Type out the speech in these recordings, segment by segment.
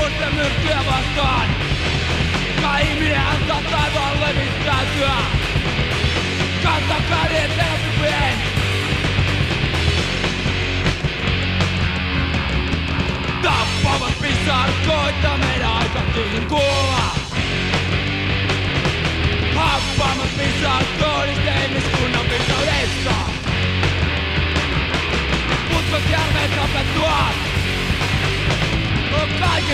murten myrkkyä vastaan. Kai ihminen antaa taivaan levittäytyä. Kantakaa niin terapipien. Tappavat pisarkoita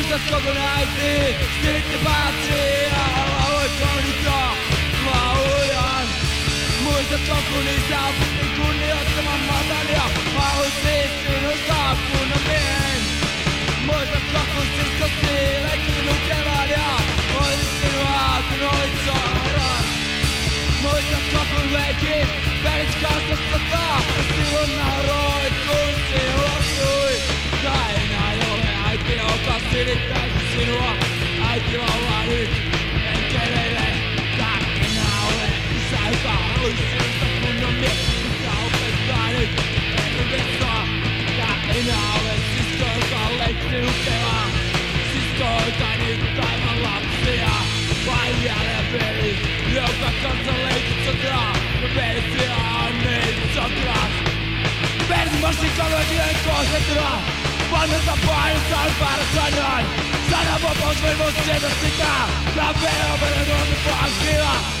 Stortingsgruppen Stil debatterer og overgår fra øren Modstandsgruppen i samfundet kun hørt som om madderne Fra hos Vesten hos Gruppen og mænd Modstandsgruppen diskuterer ikke nu gælder det Rødelsen og arten og et sådan Modstandsgruppen vil ikke verdens koster sig for Hvis de runder joka silittäisi sinua. Äiti laulaa nyt enkeleille. Tää enää ole isä, joka haluaisi sinusta kunnon mies. Mitä opettaa nyt ehdotettua? Tää enää ole sisko, joka leikki lukevaa. Sisko, joka nyt aivan lapsia. Vai jälleen veli, joka kanssa leikit sotaa. Ja veli on niin sotilas. one is a boy inside by the sunlight Son of a boss, we must see the sticker The bear of an enormous boss killer.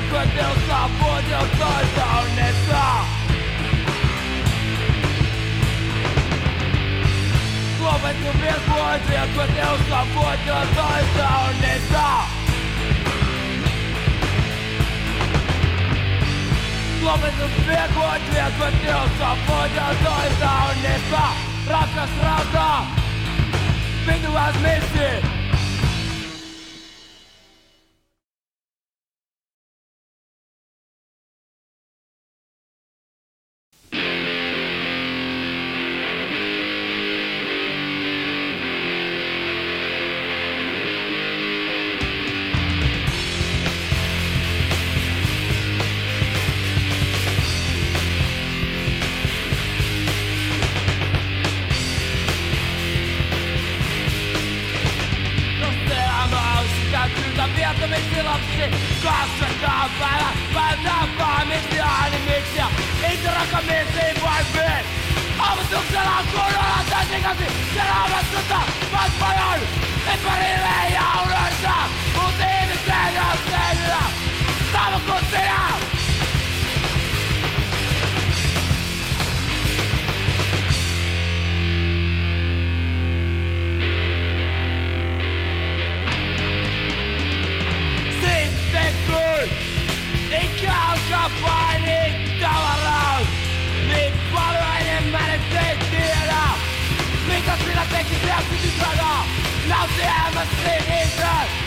Nepatilsā podēl sārdaunēsā Slovenku vieslodzie, patilsā podēl sārdaunēsā Slovenku vieslodzie, patilsā podēl sārdaunēsā Rakas rādā, vidu es misi Kaikki lapsi kasvattaa päivä, päättää päämiksi ja animiksi ja mies, ei vain meen. Avustuksella on kunnolla täysikäsi, se raamattuta, vaat pajan, epärille ja unohdin. I'm never see it.